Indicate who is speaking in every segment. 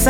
Speaker 1: 優し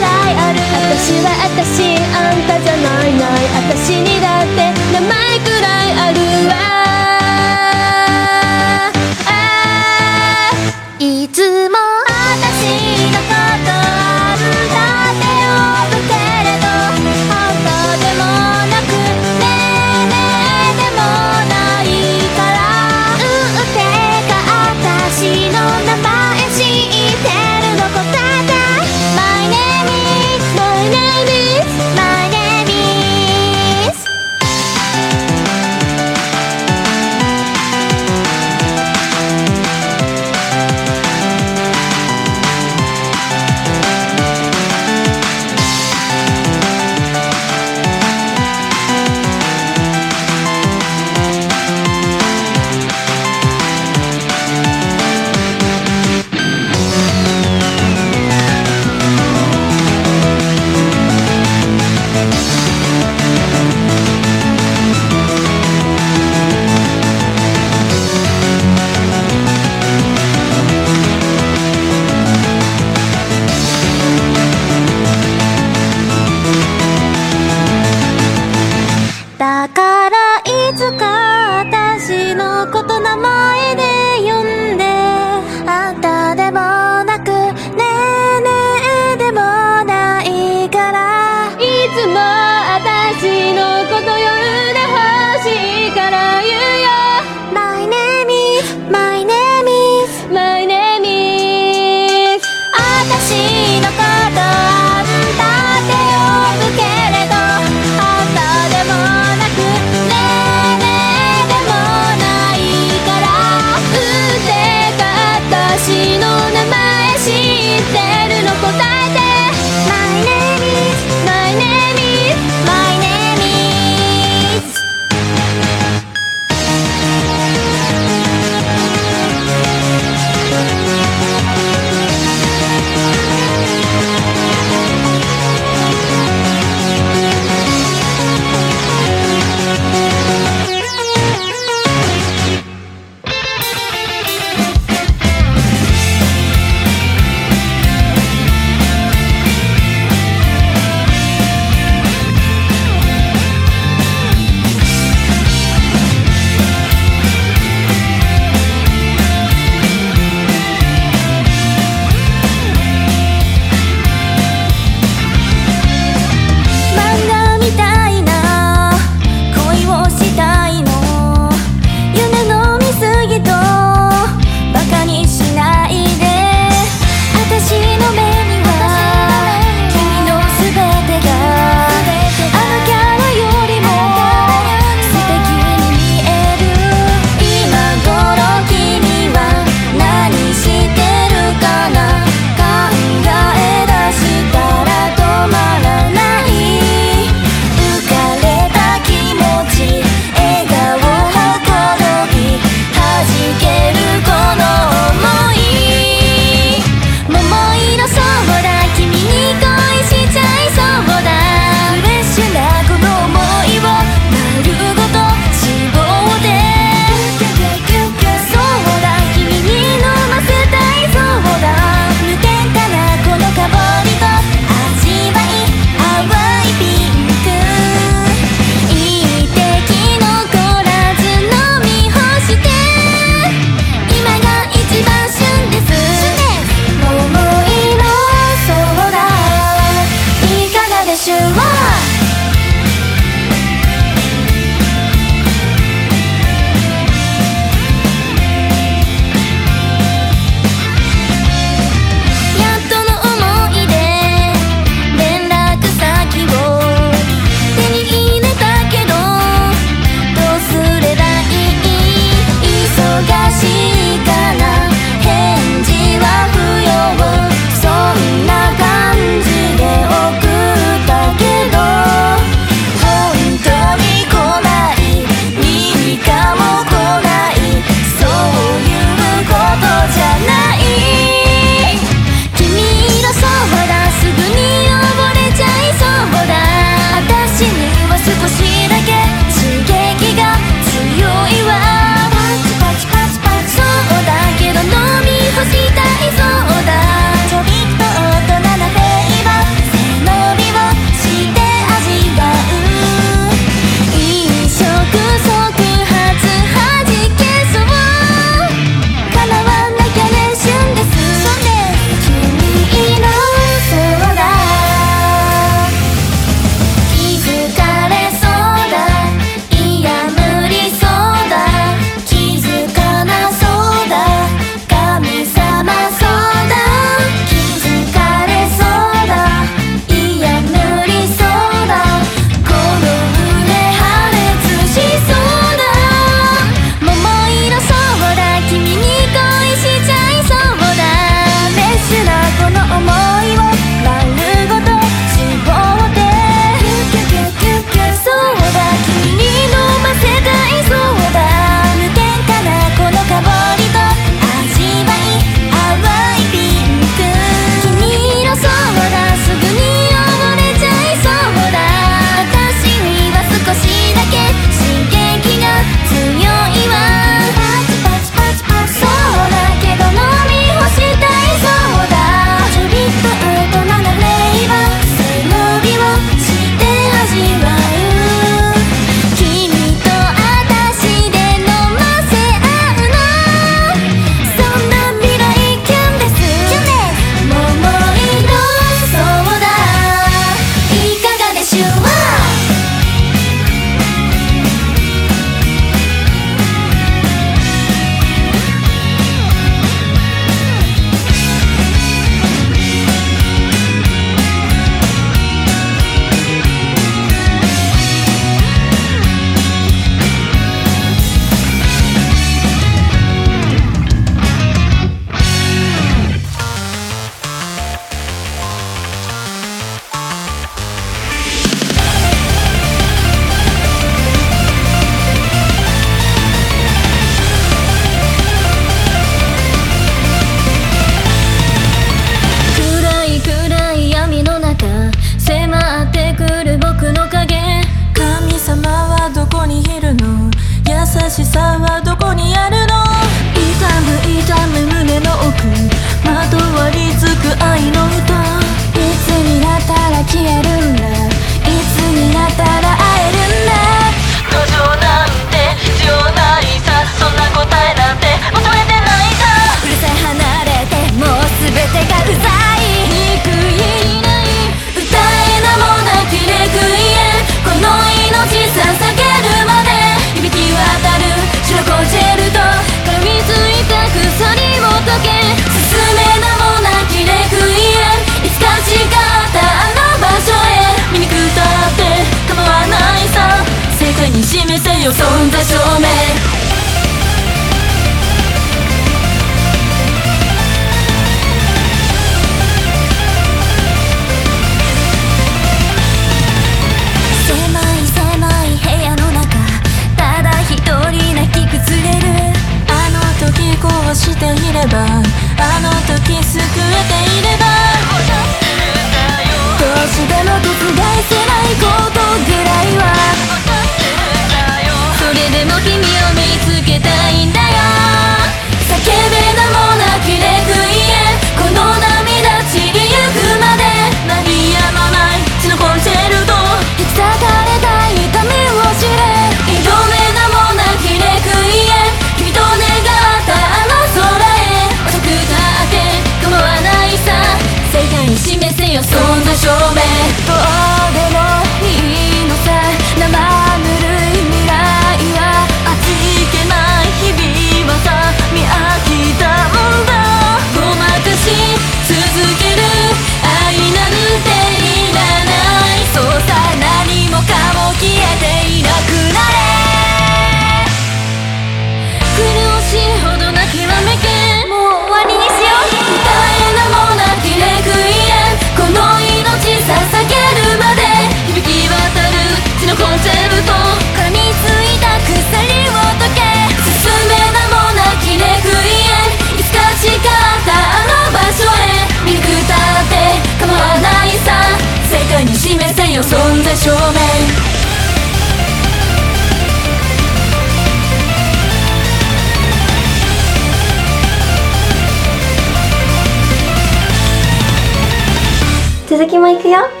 Speaker 2: 続きもい
Speaker 1: くよ。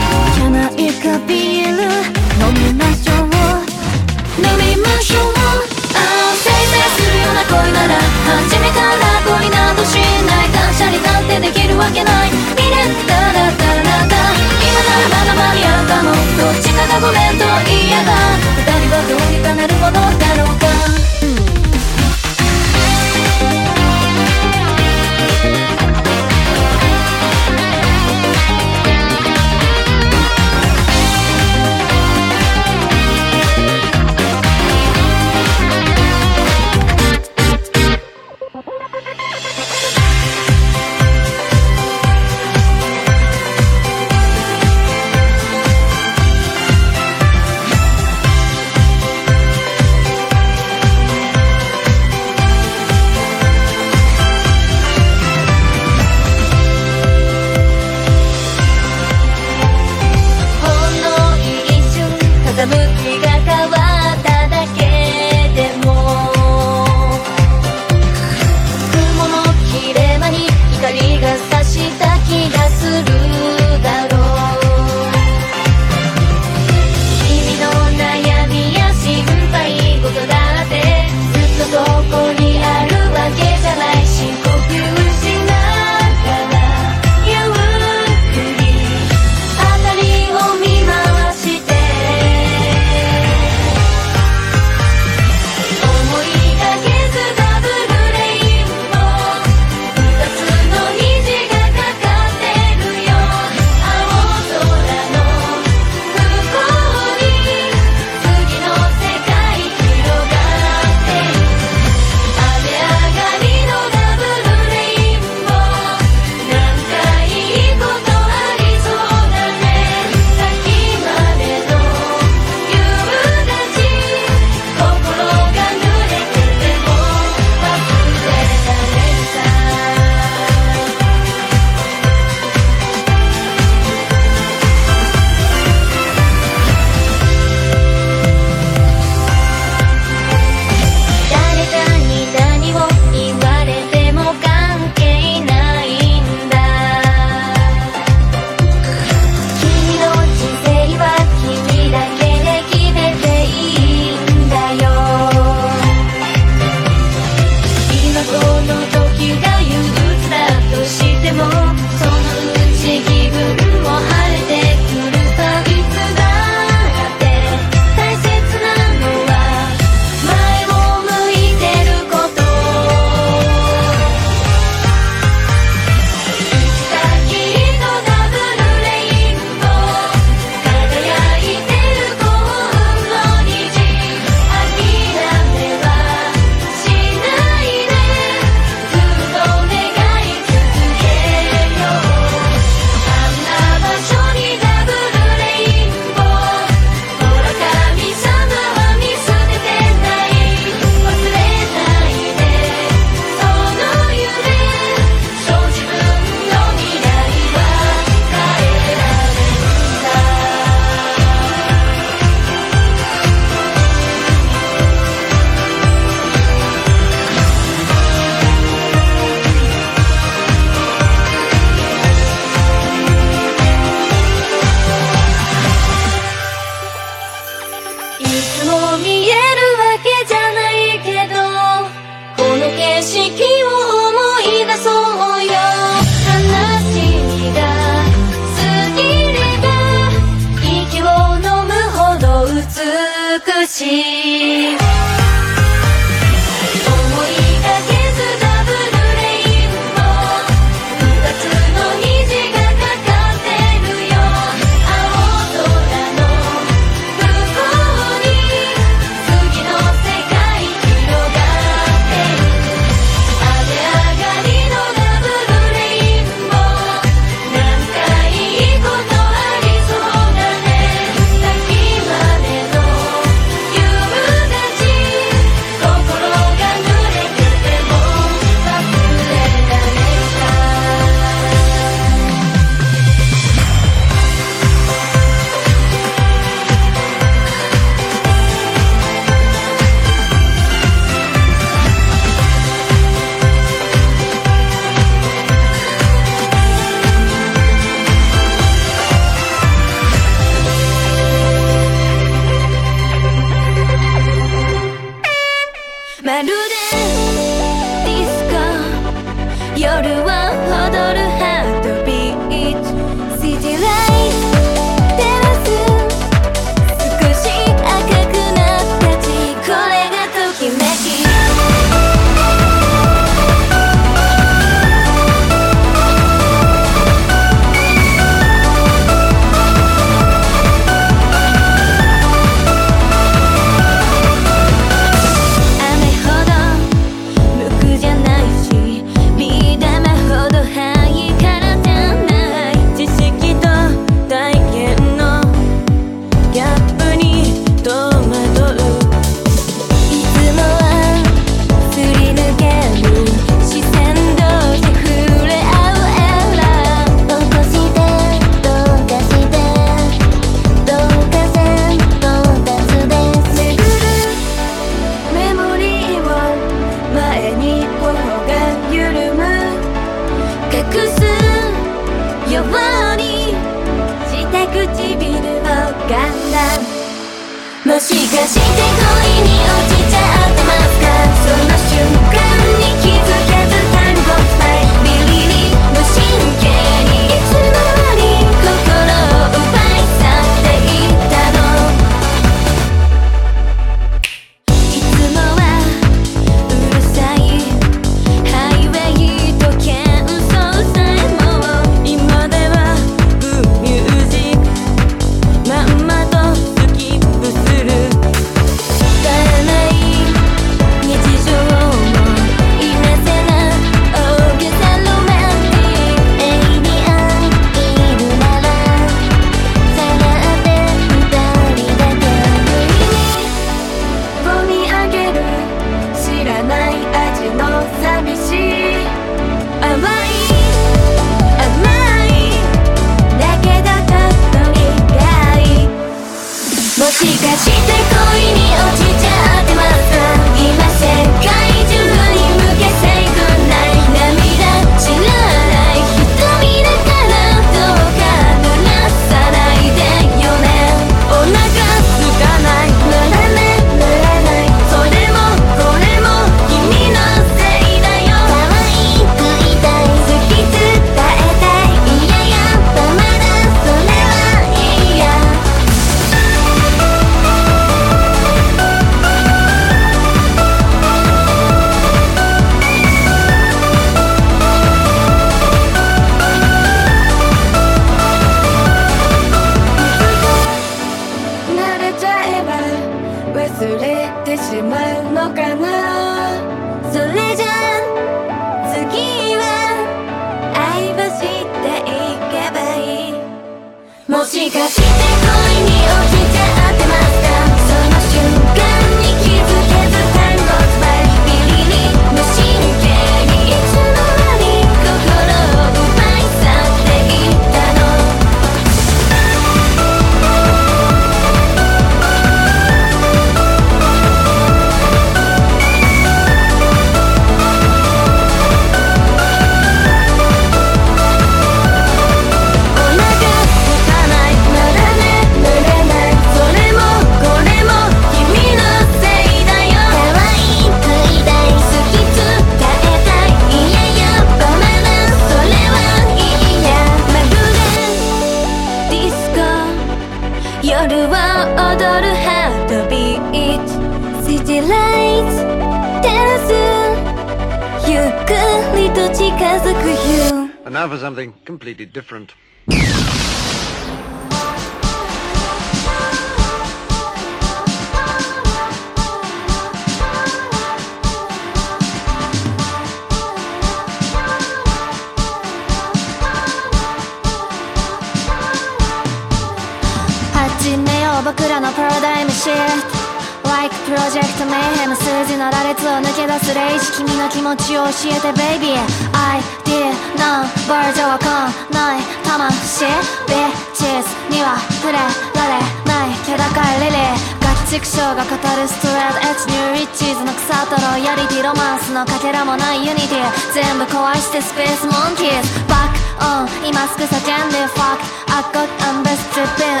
Speaker 1: プロジェクトメイヘム数字の羅列を抜け出すレイジ君の気持ちを教えて Baby ID ナンバーじゃわかんない魂 Bitches には触れられない。気高いリリーガチチクショーが語るストレートエッジニューリッチーズの草とロイヤリティロマンスのかけらもないユニティ。全部壊してスペースモンキーズ。バックオン。今すぐ叫んで。Fuck. I got I'm best tripping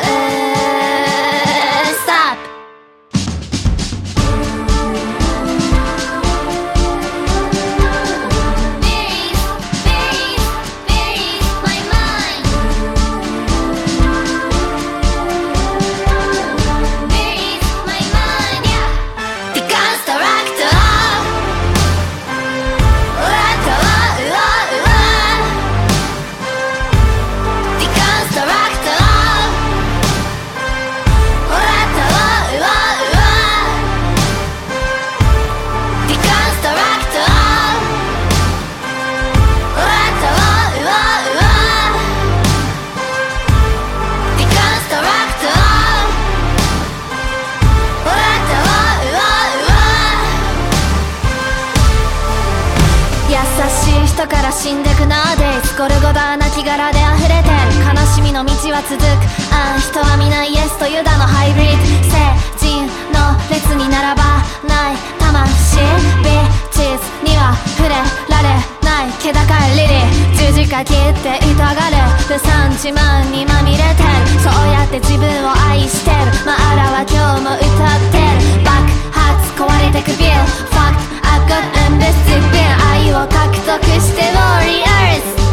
Speaker 1: Stop. は続くああ人は皆イエスとユダのハイブリッド聖人の列に並ばない魂ビッチーズには触れられない気高いリリー十字架切って痛がるルサンチマンにまみれてるそうやって自分を愛してるマアラは今日も歌ってる爆発壊れてくビル Fuck I got and this is been 愛を獲得してウ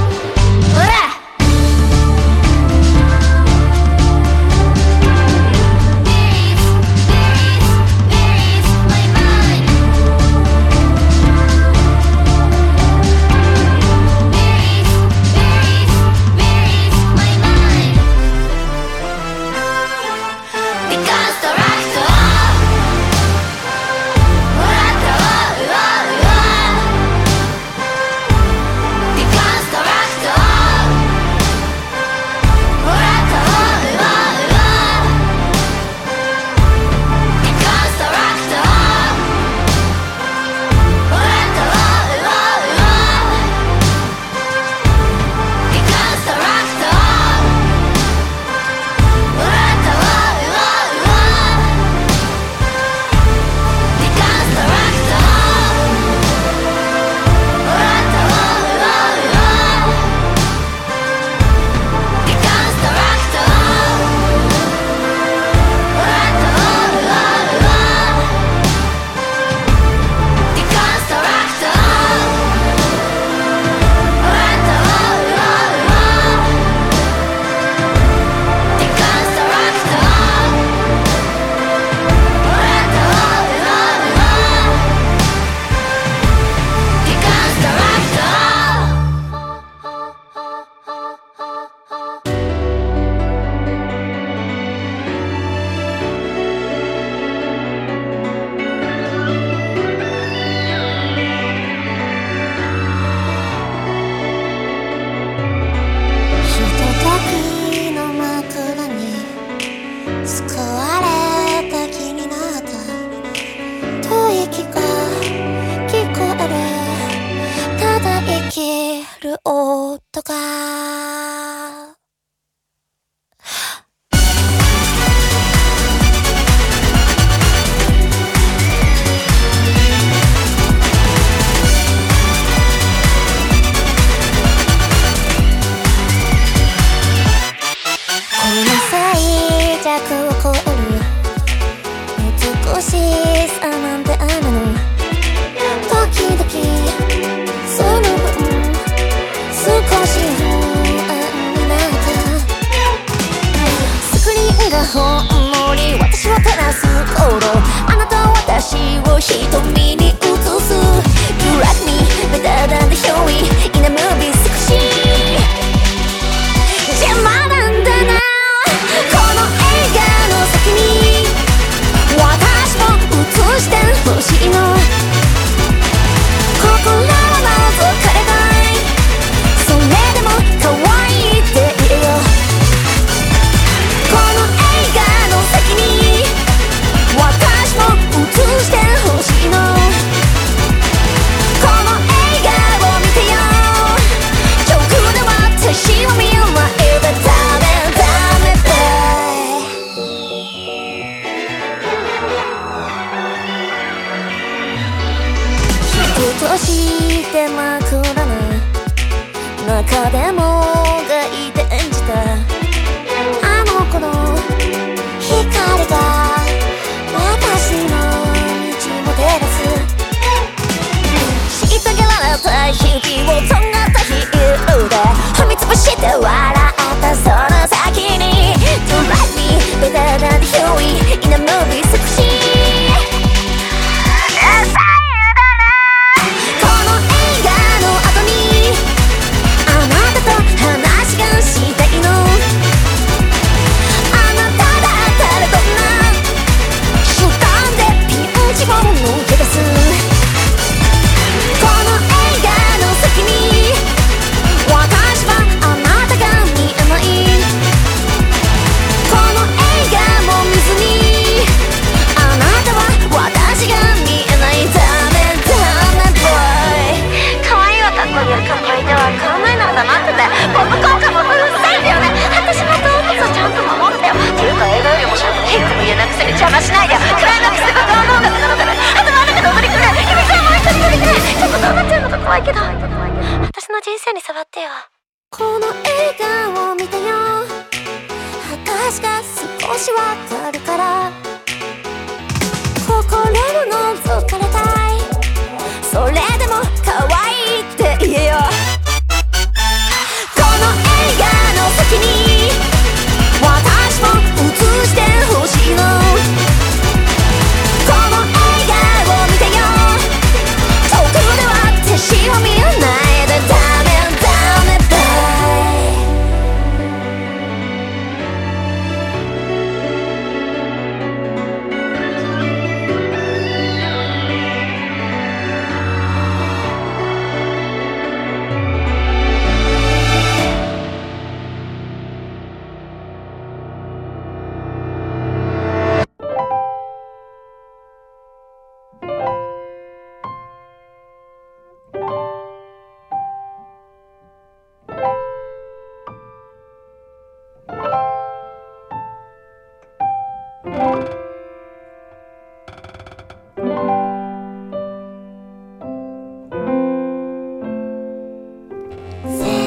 Speaker 1: 精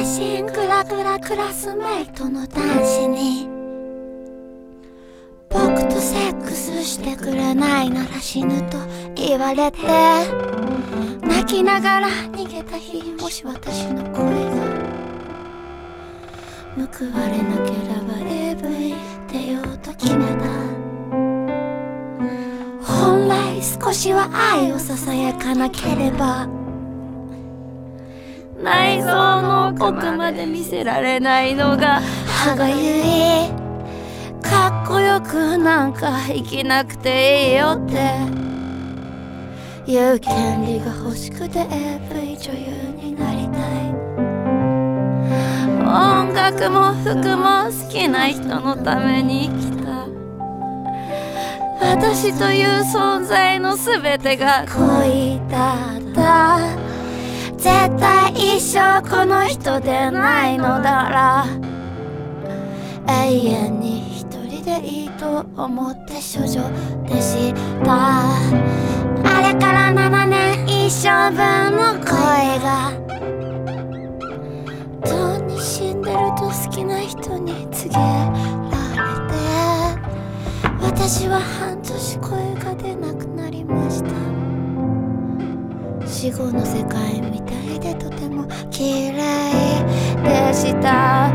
Speaker 1: 神クラクラクラスメイトの男子に僕とセックスしてくれないなら死ぬと言われて泣きながら逃げた日もし私の声が報われなければ AV 出ようと決めた。少しは愛をささやかなければ。内臓の奥まで見せられないのが歯がゆいかっこよくなんか生きなくていいよって。言う権利が欲しくて AV 女優になりたい。音楽も服も好きな人のために生き私という存在の全てが。恋だった。絶対一生この人でないのなら。永遠に一人でいいと思って処女でした。あれから7年一生分の声が。とうに死んでると好きな人に告げ。私は半年声が出なくなりました。死後の世界みたいでとても綺麗でした。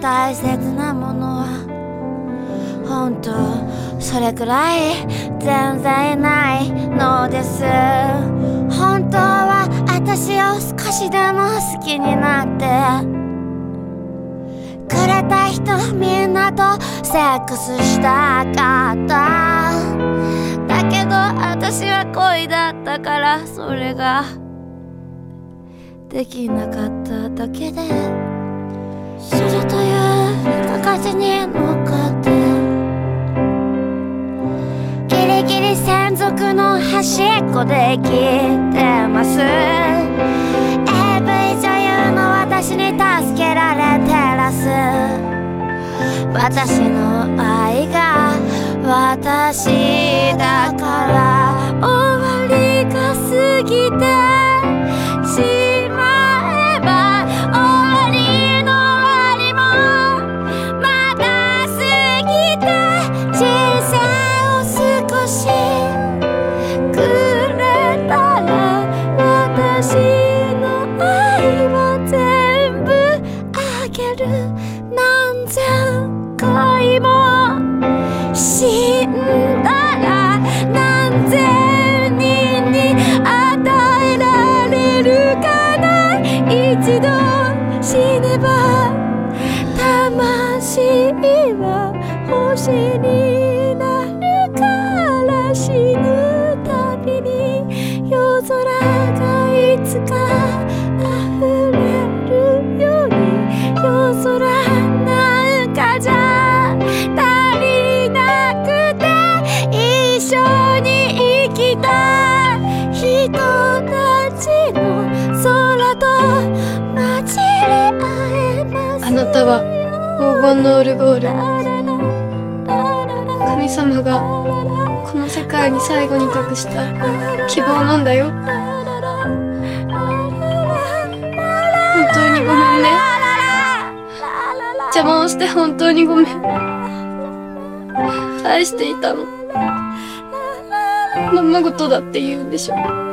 Speaker 1: 大切なものは本当それくらい全然ないのです。本当は私を少しでも好きになって。くれた人みんなとセックスしたかった。だけど私は恋だったからそれができなかっただけで。死ぬという形に乗っかってギリギリ専属の端っこで生きてます。AV 女優の私に助けられてらす。私の愛が私だから。終わりが過ぎて何千回も
Speaker 3: 黄金のオルゴール神様がこの世界に最後に託した希望なんだよ。本当にごめんね。邪魔をして本当にごめん。愛していたの。ままごとだって言うんでしょ。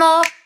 Speaker 1: も